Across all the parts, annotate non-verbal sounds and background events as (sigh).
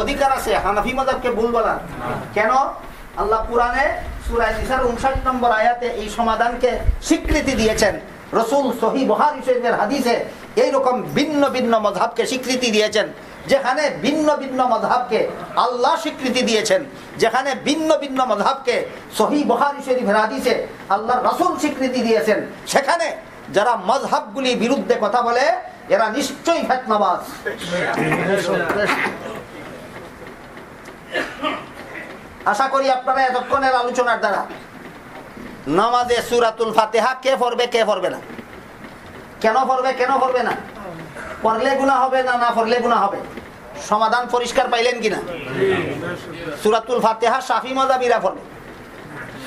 অধিকার আছে, হানাফি মজাবকে ভুল বলার। কেন? আল্লাহ কোরআনে সুরায় নিসার উনষাট নম্বর আয়াতে এই সমাধানকে স্বীকৃতি দিয়েছেন। রসুল সহি বহারি শরীফের হাদিসে এইরকম ভিন্ন ভিন্ন মধাবকে স্বীকৃতি দিয়েছেন, যেখানে ভিন্ন ভিন্ন মধাবকে আল্লাহ স্বীকৃতি দিয়েছেন, যেখানে ভিন্ন ভিন্ন মধাবকে সহি বহারি শরীফের হাদিসে আল্লাহ রসুল স্বীকৃতি দিয়েছেন। সেখানে যারা মজহাবগুলি বিরুদ্ধে কথা বলে, এরা নিশ্চয়ই ফেতনাবাজ। আশা করি আপনারা এতক্ষণের আলোচনার দ্বারা নামাজে সুরাতুল ফাতেহা কে পড়বে কে পড়বে না? কেন পড়বে কেন পড়বে না? পড়লে গুণা হবে না না পড়লে গুণা হবে? সমাধান পরিষ্কার পাইলেন কিনা? সুরাতুল ফাতেহা সাফি মজাবিরা পড়বে।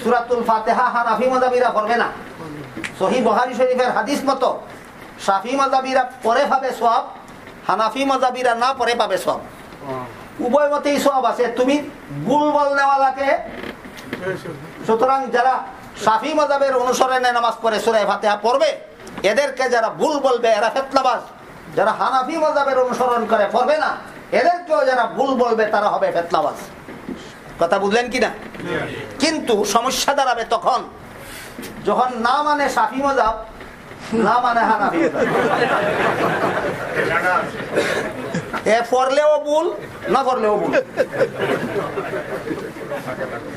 সুরাতুল ফাতেহা হানাফি মজাবিরা পড়বে না? সহি বহারি শরীফের হাদিস মতো সাফি মজাবিরা পরে পাবে সব হানাফি মজাবিরা না পরে পাবে সব উভয় মতেই সব আছে। তুমি গুল বল নেওয়ালাকে, সুতরাং যারা সাফি মজাবের অনুসরণে নামাজ পড়ে সুরায় ফাতেহা পড়বে, এদেরকে যারা ভুল বলবে এরা ফেতনাবাজ, যারা হানাফি মজাবের অনুসরণ করে পড়বে না, এদেরকেও যারা ভুল বলবে তারা হবে ফেতনাবাজ। কথা বুঝলেন কিনা কিন্তু সমস্যা দাঁড়াবে তখন, যখন না মানে সাফি মজাব, না মানে হানাফি এ পড়লেও ভুল, না পড়লেও ভুল।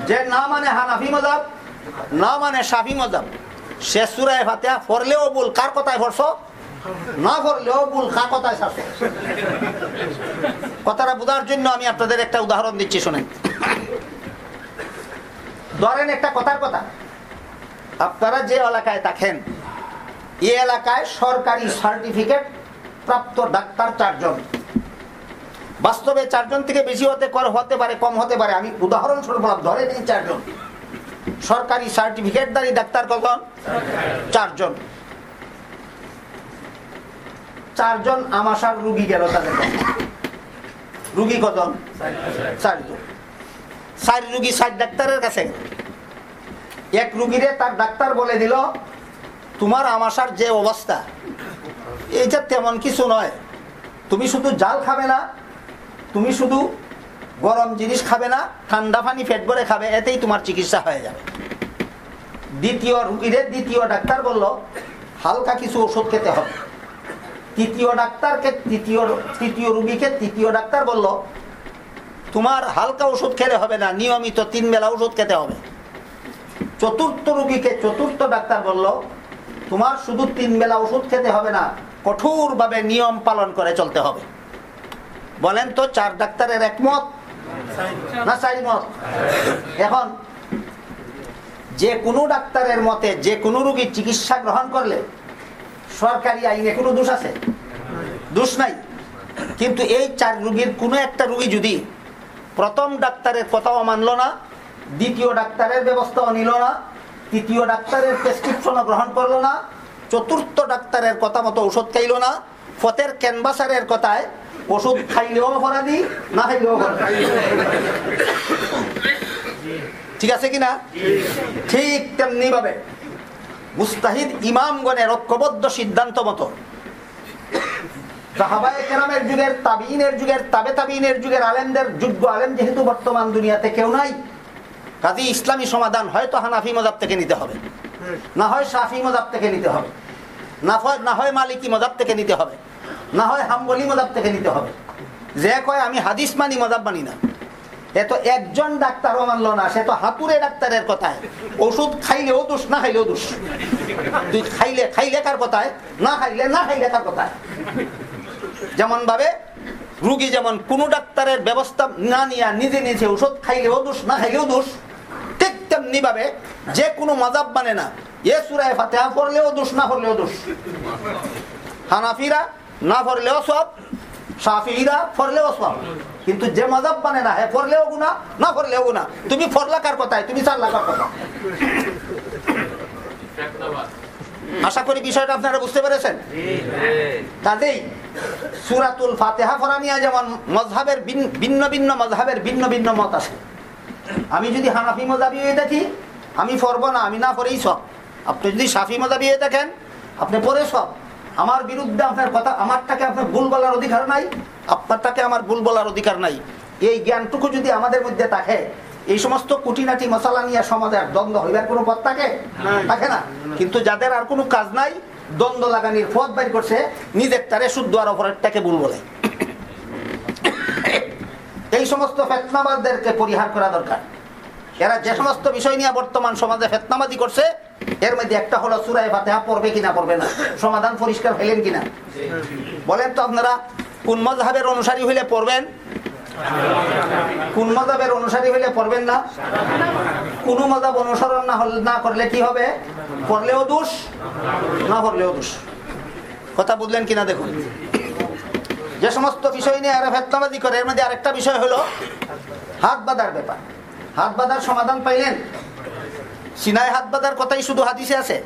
যে না মানে হানাফি মজাব, না মানে সাফি মজাব। সে সুরায় ফাতেহা পড়লেও ভুল, কার কথায় পড়ছ? না ভুল, কার কথায় কথাটা বোঝার জন্য আমি আপনাদের একটা উদাহরণ দিচ্ছি, শোনেন। ধরেন একটা কথার কথা। আপনারা যে এলাকায় থাকেন, এই এলাকায় সরকারি সার্টিফিকেট প্রাপ্ত ডাক্তার চারজন। বাস্তবে চারজন থেকে বেশি হতে হতে পারে, কম হতে পারে। আমি উদাহরণস্বরূপ ধরে নিই চারজন। সরকারি সার্টিফিকেট সার্টিফিকেটদারি ডাক্তার কজন? চারজন। চারজন আমাশার রুগী গেল তাদের রুগী কজন? চারজন। চার রুগী ষাট ডাক্তারের কাছে। এক রুগীরে তার ডাক্তার বলে দিল, তোমার আমাশার যে অবস্থা, এইটা তেমন কিছু নয়। তুমি শুধু জাল খাবে না তুমি শুধু গরম জিনিস খাবে না, ঠান্ডা পানি ফেট ভরে খাবে, এতেই তোমার চিকিৎসা হয়ে যাবে। দ্বিতীয় রুগীরে দ্বিতীয় ডাক্তার বলল, হালকা কিছু ওষুধ খেতে হবে। তৃতীয় ডাক্তারকে তৃতীয় তৃতীয় রুগীকে তৃতীয় ডাক্তার বলল, তোমার হালকা ওষুধ খেলে হবে না, নিয়মিত তিন বেলা ওষুধ খেতে হবে। চতুর্থ রুগীকে চতুর্থ ডাক্তার বলল, তোমার শুধু তিন বেলা ওষুধ খেতে হবে না, কঠোরভাবে নিয়ম পালন করে চলতে হবে। বলেন তো, চার ডাক্তারের একমত? না মত? এখন, যে কোনো ডাক্তারের মতে যে কোনো রুগীর চিকিৎসা গ্রহণ করলে সরকারি আইনে কোনো দোষ আছে? দোষ নাই। কিন্তু এই চার রুগীর কোনো একটা রুগী যদি প্রথম ডাক্তারের কথাও মানল না, দ্বিতীয় ডাক্তারের ব্যবস্থাও নিল না, তৃতীয় ডাক্তারের প্রেসক্রিপশনও গ্রহণ করল না, চতুর্থ ডাক্তারের কথা মতো ওষুধ খাইল না, ফতের ক্যানভাসারের কথায় ওষুধ খাইলেও অপরাধী, না খাইলেও ঠিক আছে কিনা? ঠিক তেমনি ভাবে মুস্তাহিদ ইমামগণের ঐক্যবদ্ধ সিদ্ধান্ত মতো। যুগের তাবিনের যুগের যুগের আলেমদের যোগ্য আলেম যেহেতু বর্তমান দুনিয়াতে কেউ নাই কাজী ইসলামী সমাধান হয়তো হানাফি মজাব থেকে নিতে হবে। না হয় সাফি মজাব থেকে নিতে হবে। না হয় মালিকি মজাব থেকে নিতে হবে। না হয় হাম্বলি মজাব থেকে নিতে হবে। যে কয়, আমি হাদিস মানি, মজাব মানি না। এ তো একজন ডাক্তারও মানলো না, সে তো হাতুরে ডাক্তারের কথায়। ওষুধ খাইলেও দোষ, না খাইলেও দোষ। তুই খাইলে খাইলে কার কথায়? না খাইলে না খাইলে কার কথায়? যেমন ভাবে, রুগী যেমন কোন ডাক্তারের ব্যবস্থা না নিয়ে নিজে নিজে ওষুধ খাইলেও দোষ, না খাইলেও দোষ, ঠিক তেমনি ভাবে যে কোনো মজাব মানে না। এ সুরায় ফাতেহা পড়লেও দোষ, না পড়লেও দোষ। হানাফিরা না পড়লেও সব সাফিরা পড়লেও সব। কিন্তু যে মজাব মানে না হ্যাঁ পড়লেও গুণা না পড়লেও গুণা তুমি ফরলা কার কথায়? তুমি চার লাখার কথা আশা করি বিষয়টা আপনারা বুঝতে পেরেছেন? কাজেই সুরাতুল ফাতেহা ফরানিয়া যেমন মজহাবের ভিন্ন ভিন্ন মজহাবের ভিন্ন ভিন্ন মত আছে। আমি যদি হানাফি মজাবি হয়ে থাকি, আমি পড়ব না, আমি না পড়েই সব। আপনি যদি সাফি মজাবি হয়ে থাকেন, আপনি পড়ে সব। আমার বিরুদ্ধে আপনার কথা আমারটাকে আপনার ভুল বলার অধিকার নাই আপনারটাকে আমার ভুল বলার অধিকার নাই। এই জ্ঞানটুকু যদি আমাদের মধ্যে থাকে এই সমস্ত কুটিনাটি মশালা নিয়ে সমাজের দ্বন্দ্ব হইবার কোনো পথ থাকে? থাকে না। কিন্তু যাদের আর কোনো কাজ নাই দ্বন্দ্ব লাগানির পথ বাইর করছে নিজের তারে শুদ্ধ আর অপরেরটাকে ভুল বলে। (coughs) এই সমস্ত ফেতনাবাদদেরকে পরিহার করা দরকার। এরা যে সমস্ত বিষয় নিয়ে বর্তমান সমাজে ফেতনাবাদী করছে, এর মধ্যে একটা হলো সুরায় ফাতেহা, পড়বে কিনা, পড়বে না। সমাধান পরিষ্কার হইলেন কিনা? বলেন তো আপনারা, কোন মজাহের অনুসারী হইলে পড়বেন? কোন মজাবের অনুসারী হইলে পড়বেন না? কোন মজাব অনুসরণ না হলে, না করলে কি হবে? পড়লেও দোষ, না পড়লেও দোষ। কথা বুঝলেন কিনা দেখুন। যে সমস্ত বিষয় নিয়ে এরা ফেতনাবাদী করে, এর মধ্যে আরেকটা বিষয় হলো হাত বাঁধার ব্যাপার। হাত বাঁধার সমাধান পাইলেন? সিনাই হাত বাঁধার কথাই শুধু হাদিসে আছে?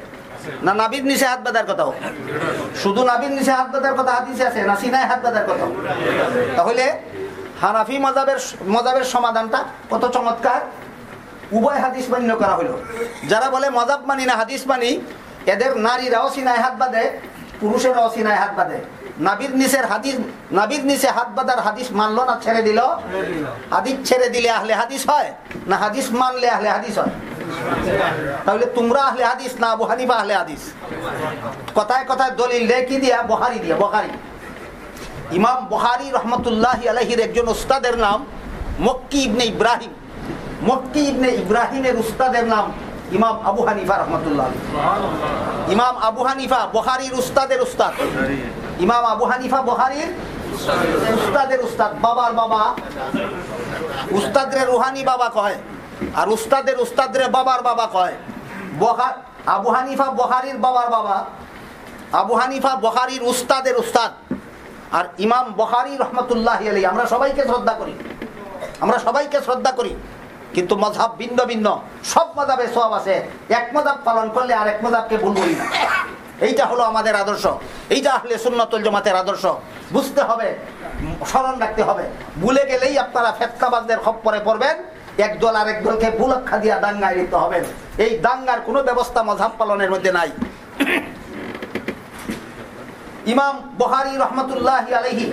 না নাবিদ নিচে হাত বাঁধার কথাও? শুধু নাবিদ নিচে হাত বাঁধার কথা হাদিসে আছে, না সিনাই হাত বাঁধার কথা তাহলে হানাফি মজাবের মজাবের সমাধানটা কত চমৎকার? উভয় হাদিস মান্য করা হলো যারা বলে মজাব মানি না হাদিস মানি, এদের নারীরাও সিনাই হাত বাঁধে পুরুষেরাও সিনায় হাত বাঁধে। নাবিদ নিচের হাদিস নাবিদ নিচে হাত বাঁধার হাদিস মানলো না, ছেড়ে দিল? হাদিস ছেড়ে দিলে আহলে হাদিস হয় না হাদিস মানলে আহলে হাদিস হয়? তাহলে তোমরা আহলে হাদিস না আবু হানিফা আহলে হাদিস? কথায় কথায় দলিল দেয়, কি দিয়া? বহারি দিয়া বহারি ইমাম বহারি রহমতুল্লাহ আলহির একজন উস্তাদের নাম মক্কি ইবনে ইব্রাহিম। মক্কি ইবনে ইব্রাহিমের উস্তাদের নাম ইমাম আবু হানিফা রহমতুল্লাহ ইমাম আবু হানিফা বহারির উস্তাদের উস্তাদ। ইমাম আবু হানিফা বহারির উস্তাদের উস্তাদ। বাবার বাবা। উস্তাদরে রুহানি বাবা কয় আর উস্তাদের উস্তাদরে বাবার বাবা কয়। বহার আবু হানিফা বহারির বাবার বাবা। আবু হানিফা বহারির উস্তাদের উস্তাদ। আর ইমাম বহারি রহমতুল্লাহ আলী আমরা সবাইকে শ্রদ্ধা করি। আমরা সবাইকে শ্রদ্ধা করি। কিন্তু মজাব ভিন্ন ভিন্ন। সব মজাবে সব আছে। এক মজাব পালন করলে আর এক মজাবকে ভুল বলি না। এইটা হলো আমাদের আদর্শ। এইটা আসলে সুন্নতুল জমাতের আদর্শ। বুঝতে হবে, স্মরণ রাখতে হবে। ভুলে গেলেই আপনারা ফেতকাবাজদের খপ্পরে পড়বেন। এক দল আর এক দলকে বুলক্ষা দিয়া দাঙ্গায় লিপ্ত হবেন। এই দাঙ্গার কোনো ব্যবস্থা মজাব পালনের মধ্যে নাই। ইমাম বহারি রহমতুল্লাহ আলহি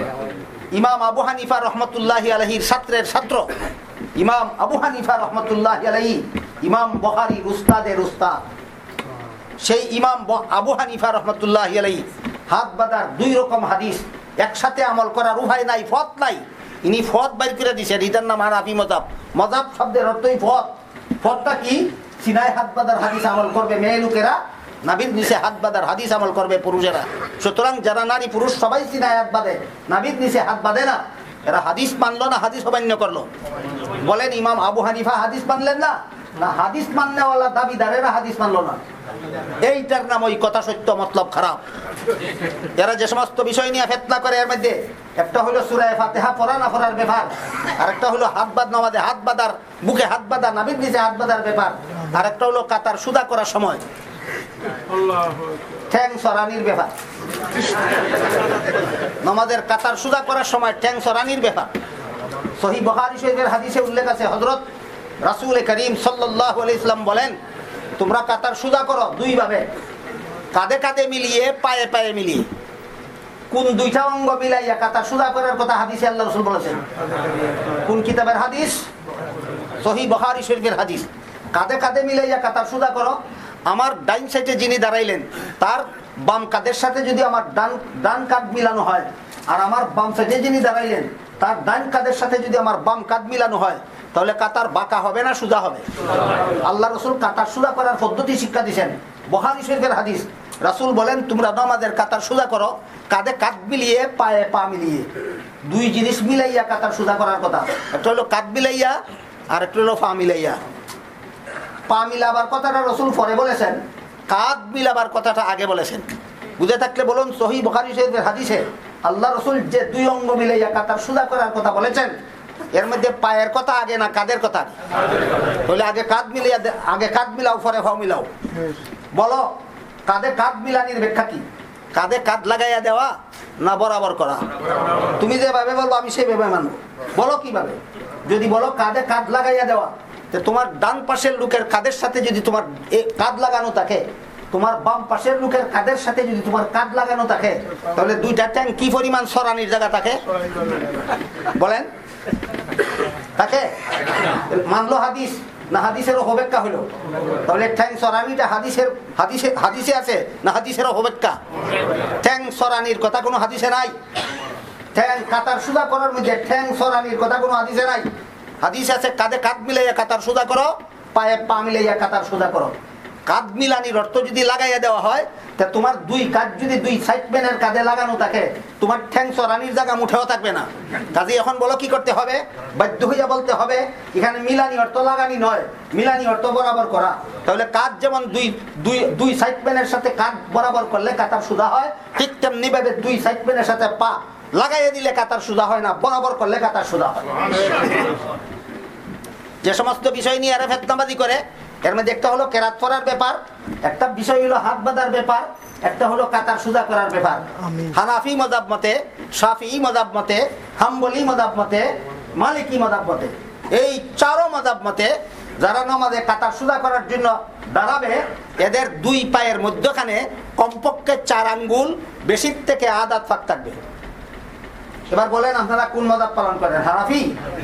ইমাম আবু হানিফা রহমতুল্লাহ আলহির ছাত্রের ছাত্র। ইমাম আবু হানিফা রহমতুল্লাহ ইমাম বহারির উস্তাদের উস্তাদ। সেই ইমাম আবু হানিফা রহমতুল্লাহ হাত বাঁধার দুই রকম হাদিস একসাথে আমল করার উপায় নাই, ফত নাই। ইনি ফত বাইর করে দিছেন, এটার নাম হানাফি মজাব। মজাব শব্দের অর্থই ফত। ফতটা কি? সিনাই হাত বাদার হাদিস আমল করবে মেয়ে লোকেরা নাবির নিচে হাত বাঁধার হাদিস আমল করবে পুরুষেরা। সুতরাং যারা নারী পুরুষ, সবাই সিনায় হাত বাঁধে নাবির নিচে হাত বাঁধে না। এরা হাদিস মানলো না, হাদিস অমান্য করল। বলেন ইমাম আবু হানিফা হাদিস মানলেন না? না, হাদিস হাদিস মানলো না। এইটার নাম ওই কথা সত্য, মতলব খারাপ। এরা যে সমস্ত বিষয় নিয়ে করে এর মধ্যে, একটা হলো পড়া না ব্যাপার আর একটা হলো হাত বাদ হাত হাত হাত ব্যাপার আর একটা হলো কাতার সুদা করার সময়। ঠ্যাং সরানির ব্যাপার। নামাজের কাতার সুদা করার সময় ঠ্যাং সরানির ব্যাপার। সহি বহারি শরীফের হাদিসে উল্লেখ আছে হজরত রাসুল করিম সাল্লাহ ইসলাম বলেন, তোমরা কাতার সুদা করো দুই ভাবে কাঁধে কাঁধে মিলিয়ে, পায়ে পায়ে মিলিয়ে। কোন দুইটা অঙ্গ মিলাইয়া কাতার সুদা করার কথা হাদিসে আল্লাহ রসুল বলেছেন। কোন কিতাবের হাদিস? সহি বহারি শরীফের হাদিস। কাঁধে কাঁধে মিলাইয়া কাতার সুদা করো আমার ডাইন সাইডে যিনি দাঁড়াইলেন, তার বাম কাদের সাথে যদি আমার ডান ডান কাঠ মিলানো হয়, আর আমার বাম সাইডে যিনি দাঁড়াইলেন, তার ডান কাদের সাথে যদি আমার বাম কাঁধ মিলানো হয়, তাহলে কাতার বাঁকা হবে না সুজা হবে? আল্লাহ রসুল কাতার সুজা করার পদ্ধতি শিক্ষা দিচ্ছেন বহারি শরীফের হাদিস, রাসুল বলেন, তোমরা নামাজের কাতার সুজা করো, কাঁধে কাঁধ মিলিয়ে পায়ে পা মিলিয়ে। দুই জিনিস মিলাইয়া কাতার সুজা করার কথা, একটা হলো কাঁধ মিলাইয়া, আর একটা হলো পা মিলাইয়া। পা মিলাবার কথাটা রসুল পরে বলেছেন, কাঁধ মিলাবার কথাটা আগে বলেছেন। বুঝে থাকলে বলুন, সহি বখারি শরীফের হাদিসে আল্লাহ রসুল যে দুই অঙ্গ মিলাইয়া কাতার সুজা করার কথা বলেছেন, এর মধ্যে পায়ের কথা আগে না কাদের কথা? তাহলে আগে কাঁধ মিলিয়া দে- আগে কাঁধ মিলাও, পরে ভাও মিলাও। বলো, কাঁধে কাঁধ মিলানির ব্যাখ্যা কি? কাঁধে কাঁধ লাগাইয়া দেওয়া না বরাবর করা? তুমি যেভাবে বলব, আমি সেভাবে মানবো। বলো কীভাবে? যদি বলো কাঁধে কাঁধ লাগাইয়া দেওয়া তোমার ডান পাশের লোকের কাদের সাথে যদি তোমার কাঁধ লাগানো থাকে, তোমার বাম পাশের লোকের কাদের সাথে যদি তোমার কাঁধ লাগানো থাকে, তাহলে দুইটা ট্যাঙ্ক কি পরিমাণ সরানির জায়গা থাকে? বলেন। থাকে? মানলো হাদিস, না হাদিসের হবেক্কা হলো। তাহলে ঠ্যাং সরানিটা হাদিসের, হাদিসে হাদিসে আছে, না হাদিসের হবেক্কা ঠ্যাং সরানির কথা কোনো হাদিসে নাই। ঠ্যাং কাতার সুদা করার মধ্যে ঠ্যাং সরানির কথা কোনো হাদিসে নাই। হাদিস আছে, কাঁধে কাঁধ মিলাইয়া কাতার সুদা করো, পায়ে পা মিলাইয়া কাতার সুদা করো। কাঁধ মিলানির অর্থ যদি লাগাইয়া দেওয়া হয়, তা তোমার দুই কাজ যদি দুই সাইড প্যানের কাঁধে লাগানো থাকে, তোমার ঠ্যাং সরানির জায়গা মুঠেও থাকবে না। কাজে এখন বলো কি করতে হবে? বাধ্য হইয়া বলতে হবে, এখানে মিলানি অর্থ লাগানি নয়, মিলানি অর্থ বরাবর করা। তাহলে কাজ যেমন দুই দুই দুই সাইড প্যানের সাথে কাঁধ বরাবর করলে কাতার সুদা হয়, ঠিক তেমনি ভাবে দুই সাইড প্যানের সাথে পা লাগাইয়া দিলে কাতার সুদা হয় না বরাবর করলে কাতার সুদা হয়। যে সমস্ত বিষয় নিয়ে এরা ফেতনাবাজি করে এর মধ্যে একটা হলো কেরাত পড়ার ব্যাপার একটা বিষয় হলো হাত বাঁধার ব্যাপার একটা হলো কাতার সুদা করার ব্যাপার। হানাফি মজাব মতে সাফি মজাব মতে হাম্বলি মজাব মতে মালিকি মজাব মতে এই চারো মজাব মতে যারা নমাজে কাতার সুদা করার জন্য দাঁড়াবে এদের দুই পায়ের মধ্যখানে কমপক্ষে চার আঙ্গুল বেশির থেকে আদাত ফাঁক থাকবে। এবার বলেন, আপনারা কোন মদাব পালন করেন? হানাফি?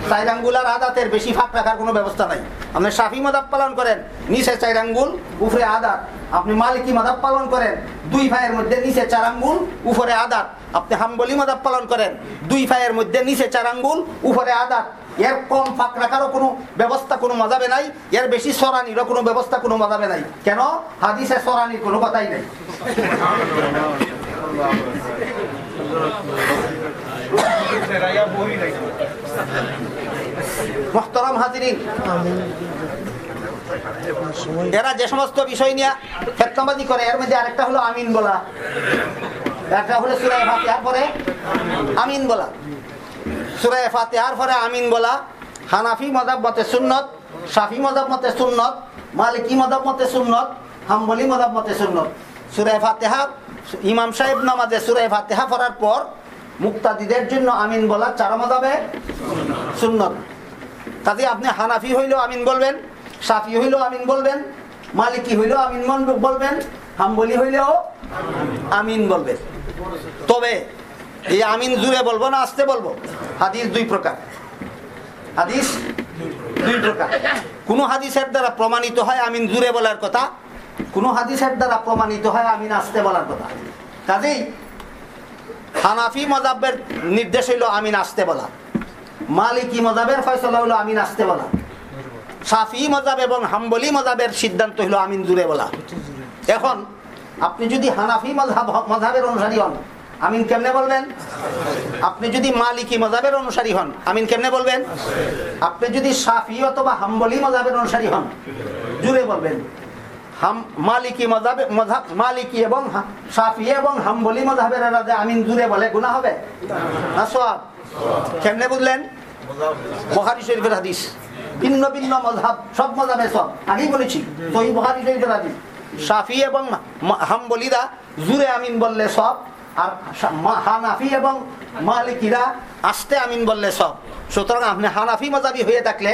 চার আঙ্গুলার আদাতের বেশি ফাঁক রাখার কোনো ব্যবস্থা নাই। আপনি সাফি মদাব পালন করেন, নিচে চাইরাঙ্গুল, উপরে আদাত। আপনি মালিকি মদাব পালন করেন, দুই ভাইয়ের মধ্যে নিচে চার আঙ্গুল উপরে আদাত। আপনি হাম্বলি মদাব পালন করেন, দুই ভাইয়ের মধ্যে নিচে চার আঙ্গুল উপরে আদাত। এর কম ফাঁক রাখারও কোনো ব্যবস্থা, কোনো মজাবে নাই। এর বেশি সরানিরও কোনো ব্যবস্থা, কোনো মজাবে নাই। কেন? হাদিসে সরানির কোনো কথাই নেই। মোহতরম হাজিরিন। এরা যে সমস্ত বিষয় নিয়ে ফেতনাবাজি করে, এর মধ্যে আরেকটা হলো আমিন বলা। একটা হলো সুরায় ফাতিহার পরে আমিন বলা। সুরায় ফাতিহার পরে আমিন বলা। হানাফি মজাব মতে সুন্নত, সাফি মজাব মতে সুন্নত, মালিকি মজাব মতে সুন্নত, হাম্বলি মজাব মতে সুন্নত। সুরায় ফাতেহা, ইমাম সাহেব নামাজে সুরায় ফাতেহা পড়ার পর মুক্তাদিদের জন্য আমিন বলা চার মজাবে সুন্নত। কাজে আপনি হানাফি হইলেও আমিন বলবেন, সাফি হইলেও আমিন বলবেন, মালিকি হইলেও আমিন মন- বলবেন, হাম্বলি হইলেও আমিন বলবেন। তবে এই আমিন জুড়ে বলব না, আসতে বলব। হাদিস দুই প্রকার। হাদিস দুই প্রকার। কোন হাদিসের দ্বারা প্রমাণিত হয় আমিন জুড়ে বলার কথা, কোন হাদিসের দ্বারা প্রমাণিত হয় আমিন আসতে বলার কথা। কাজেই হানাফি মজাবের নির্দেশ হইল আমিন আসতে বলা। মালিকি মজাবের ফয়সলা হইল আমিন আসতে বলা। সাফি মজাব এবং হাম্বলি মজাবের সিদ্ধান্ত হইল আমিন জুড়ে বলা। এখন, আপনি যদি হানাফি মজাব, মজাবের অনুসারী হন, আমিন কেমনে বলবেন? আপনি যদি মালিকি মজাবের অনুসারী হন, আমিন কেমনে বলবেন? আপনি যদি সাফি অথবা হাম্বলি মজাবের অনুসারী হন, জুড়ে বলবেন। মালিকি মজাবে, মজাব, মালিকি এবং সাফি এবং হাম্বলি মজাবের রাজা আমিন জুড়ে বলে গুণা হবে? না সব কেমনে বুঝলেন? বহারি শরীফের হাদিস। ভিন্ন ভিন্ন মজাব, সব মজাবে সব আগেই বলেছি, সহি বহারি শরীফের হাদিস। সাফি এবং হাম্বলিরা জুড়ে আমিন বললে সব আর হানাফি এবং মালিকিরা আস্তে আমিন বললে সব সুতরাং আপনি হানাফি মজাবি হয়ে থাকলে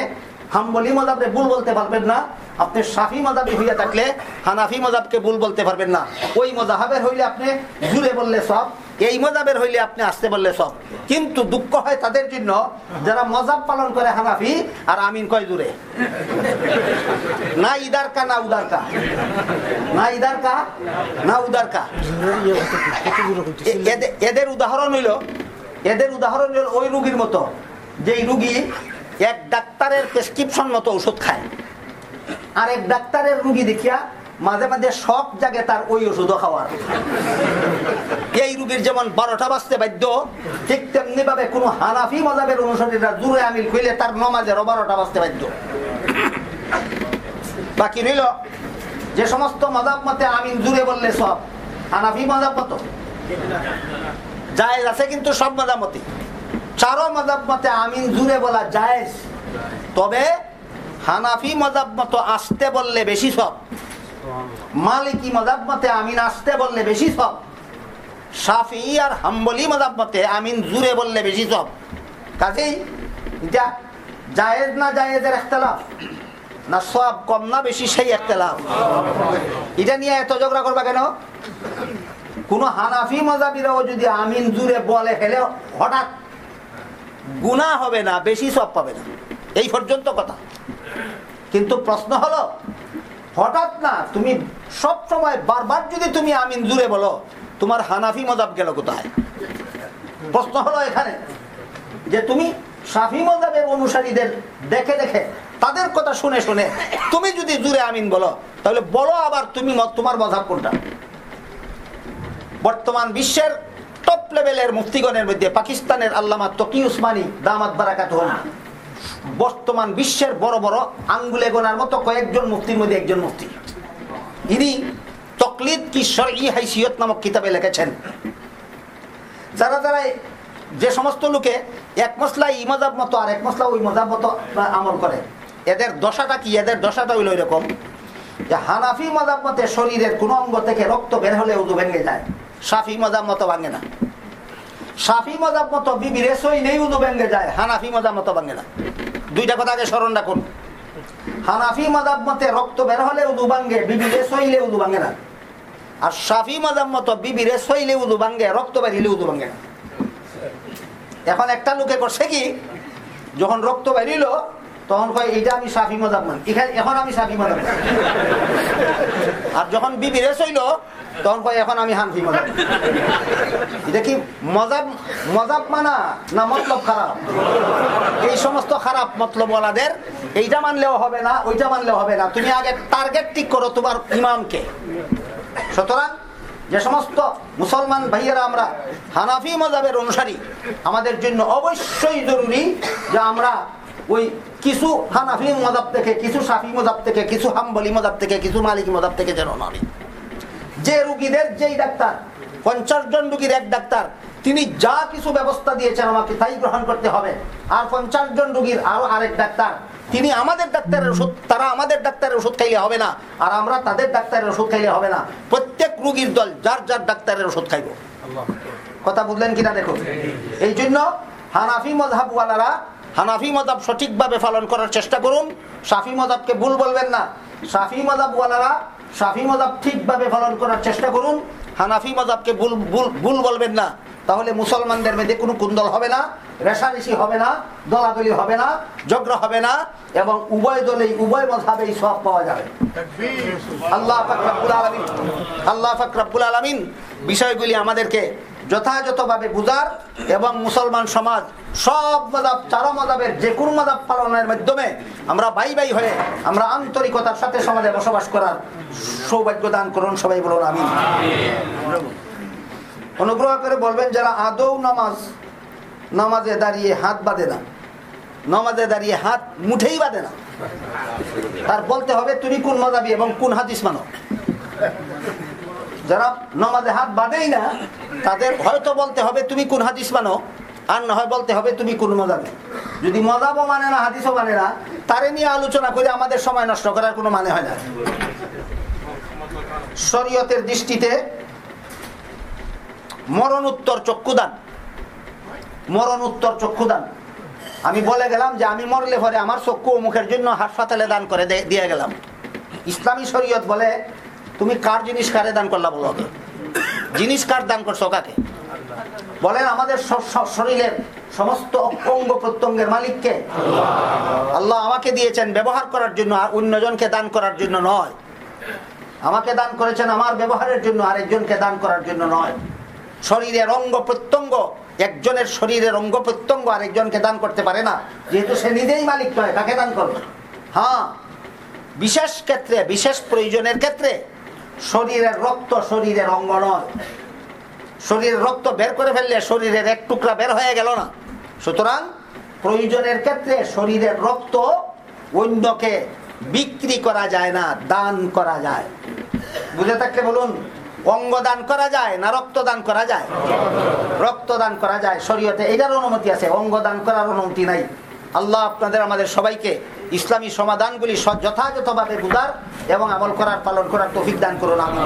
হাম্বলি মজাবরে ভুল বলতে পারবেন না। আপনি সাফি মজাবি হইয়া থাকলে হানাফি মজাবকে ভুল বলতে পারবেন না। ওই মজাহাবের হইলে আপনি জুড়ে বললে সব, এই মজাবের হইলে আপনি আসতে বললে সব। কিন্তু দুঃখ হয় তাদের জন্য যারা মজাব পালন করে হানাফি আর আমিন কয় জুড়ে? না ইদার কা না উদার কা না ইদার কা না উদার কা এদের উদাহরণ হইল, এদের উদাহরণ হইল ওই রুগীর মতো। যেই রুগী এক ডাক্তারের প্রেসক্রিপশন মতো ওষুধ খায়। আর এক ডাক্তারের রুগী দেখিয়া মাঝে মাঝে শখ জাগে তার ওই ওষুধও খাওয়ার। এই রুগীর যেমন বারোটা বাজতে বাধ্য, ঠিক তেমনি ভাবে কোনো হানাফি মজাবের অনুসারীরা জুড়ে আমিল খুইলে তার নমাজেরও বারোটা বাজতে বাধ্য। বাকি রইল, যে সমস্ত মজাব মতে আমিন জুড়ে বললে সব। হানাফি মজাব মতো। জায়েজ আছে কিন্তু সব মজাব মতে চারো মজাব মতে আমিন জুড়ে বলা জায়েজ। তবে হানাফি মজাব মতো আসতে বললে বেশি সব। মালিকি মজাব মতে আমিন আসতে বললে বেশি সব। সাফি আর হাম্বলি মজাব মতে আমিন জুড়ে বললে বেশি সব। কাজেই এটা জায়েজ না জায়েজের একতলাফ না সব কম না বেশি সেই একতলাফ এটা নিয়ে এত ঝগড়া করবা কেন? কোন হানাফি মজাবিরাও যদি আমিন জুড়ে বলে ফেলে হঠাৎ গুণা হবে না, বেশি সব পাবে না। এই পর্যন্ত কথা। কিন্তু প্রশ্ন হলো, হঠাৎ না তুমি সব সময় বারবার যদি তুমি আমিন জুড়ে বলো, তোমার হানাফি মজাব গেল কোথায়? প্রশ্ন হলো এখানে, যে তুমি সাফি মজাবের অনুসারীদের দেখে দেখে, তাদের কথা শুনে শুনে তুমি যদি জুড়ে আমিন বলো, তাহলে বলো আবার তুমি তোমার মজাব কোনটা? বর্তমান বিশ্বের টপ লেভেলের মধ্যে পাকিস্তানের আল্লামা তকি উসমানী দামাত বারাকাত বর্তমান বিশ্বের বড় বড় আঙ্গুলে গোনার মতো কয়েকজন মুফতির মধ্যে একজন মুফতি। ইনি তকলিদ কি ই হাইসিয়ত নামক কিতাবে লিখেছেন। যারা যারা যে সমস্ত লোকে এক মশলা ই মজাব মতো আর এক মশলা ওই মজাব মতো আমল করে, এদের দশাটা কি? এদের দশাটা হইল এরকম যে হানাফি মজাব মতে শরীরের কোনো অঙ্গ থেকে রক্ত বের হলে উদু ভেঙে যায়। সাফি মজাব মতো ভাঙে না। সাফি মজাব মতো বিবি রেসই নেই উদু ভেঙে যায়। হানাফি মজাব মতো ভাঙে না। দুইটা কথা আগে স্মরণ রাখুন। হানাফি মজাব মতে রক্ত বের হলে উদু ভাঙ্গে বিবি রেসইলে উদু ভাঙে না। আর সাফি মজাব মতো বিবি রেসইলে উদু ভাঙ্গে রক্ত বেরিলে উদু ভাঙে না। এখন একটা লোকে করছে কি, যখন রক্ত বেরিল তখন কয়, এইটা আমি সাফি মজাব মান। এখানে, এখন আমি সাফি মজাব আর যখন বিবি রেস হইল, তখন কয়, এখন আমি হানফি মজাব এটা কি মজাব মজাব মানা না মতলব খারাপ? এই সমস্ত খারাপ মতলব ওয়ালাদের এইটা মানলেও হবে না, ওইটা মানলেও হবে না। তুমি আগে টার্গেট ঠিক করো তোমার ইমামকে। সুতরাং যে সমস্ত মুসলমান ভাইয়েরা আমরা হানাফি মজাবের অনুসারী, আমাদের জন্য অবশ্যই জরুরি যে আমরা ওই কিছু হানাফি মজাব থেকে কিছু সাফি মজাব থেকে কিছু হাম্বলি মজাব থেকে কিছু মালিক মজাব থেকে যেন নয় যে রুগীদের যেই ডাক্তার পঞ্চাশ জন রুগীর এক ডাক্তার তিনি যা কিছু ব্যবস্থা দিয়েছেন আমাকে তাই গ্রহণ করতে হবে। আর পঞ্চাশ জন রুগীর আরও আরেক ডাক্তার তিনি আমাদের ডাক্তারের ওষুধ তারা আমাদের ডাক্তারের ওষুধ খাইলে হবে না আর আমরা তাদের ডাক্তারের ওষুধ খাইলে হবে না। প্রত্যেক রুগীর দল যার যার ডাক্তারের ওষুধ খাইব। কথা বুঝলেন কিনা দেখুন? এই জন্য হানাফি মজাবওয়ালারা হানাফি মজাব সঠিকভাবে পালন করার চেষ্টা করুন। সাফি মজাবকে ভুল বলবেন না। সাফি মজাবওয়ালারা সাফি মজাব ঠিকভাবে পালন করার চেষ্টা করুন। হানাফি মজাবকে ভুল ভুল ভুল বলবেন না। তাহলে মুসলমানদের মধ্যে কোনো কুন্দল হবে না, রেশারেশি হবে না, দলাদলি হবে না যজ্ঞ হবে না, এবং উভয় দলেই, উভয় মজাবেই সব পাওয়া যাবে। আল্লাহ ফাকরাবুল আলমিন, আল্লাহ ফাকরাবুল আলমিন, বিষয়গুলি আমাদেরকে যথাযথভাবে বুঝার এবং মুসলমান সমাজ সব মজাব, চারো মজাবের যে কোন মজাব পালনের মাধ্যমে আমরা বাই বাই হয়ে আমরা আন্তরিকতার সাথে সমাজে বসবাস করার সৌভাগ্য দান করুন, সবাই বলুন আমি অনুগ্রহ করে বলবেন যারা আদৌ নামাজ, নামাজে দাঁড়িয়ে হাত বাঁধে না, নামাজে দাঁড়িয়ে হাত মুঠেই বাঁধে না, তার বলতে হবে তুমি কোন মজাবি এবং কোন হাদিস মানো। যারা নমাজে হাত বাঁধেই না, তাদের হয়তো বলতে হবে, তুমি কোন হাদিস মানো? আর না হয় বলতে হবে, তুমি কোন মজাবে? যদি মজাবও মানে না, হাদিসও মানে না, তারে নিয়ে আলোচনা করে আমাদের সময় নষ্ট করার কোনো মানে হয় না। শরীয়তের দৃষ্টিতে মরণ উত্তর চক্ষুদান। মরণ উত্তর চক্ষুদান। আমি বলে গেলাম যে আমি মরলে পরে আমার চক্ষু মুখের জন্য হাসপাতালে দান করে দিয়ে গেলাম। ইসলামী শরীয়ত বলে তুমি কার জিনিস কারে দান করলা বলো জিনিস কার দান করছ কাকে? বলেন আমাদের শরীরের সমস্ত অঙ্গ প্রত্যঙ্গের মালিককে। আল্লাহ আমাকে দিয়েছেন ব্যবহার করার জন্য আর অন্যজনকে দান করার জন্য নয়। আমাকে দান করেছেন আমার ব্যবহারের জন্য, আরেকজনকে দান করার জন্য নয়। শরীরের অঙ্গ প্রত্যঙ্গ, একজনের শরীরের অঙ্গ প্রত্যঙ্গ আরেকজনকে দান করতে পারে না। যেহেতু সে নিজেই মালিক নয় তাকে দান করবে? হ্যাঁ বিশেষ ক্ষেত্রে, বিশেষ প্রয়োজনের ক্ষেত্রে শরীরের রক্ত শরীরের অঙ্গ নয় শরীরের রক্ত বের করে ফেললে শরীরের এক টুকরা বের হয়ে গেল না। সুতরাং প্রয়োজনের ক্ষেত্রে শরীরের রক্ত অন্যকে বিক্রি করা যায় না, দান করা যায়। বুঝে থাকলে বলুন, অঙ্গ দান করা যায় না রক্ত দান করা যায়? রক্ত দান করা যায়, শরীয়তে এটার অনুমতি আছে। অঙ্গ দান করার অনুমতি নাই। আল্লাহ আপনাদের, আমাদের সবাইকে ইসলামী সমাধানগুলি যথাযথভাবে বুঝার এবং আমল করার পালন করার তফিক দান করুন। আমি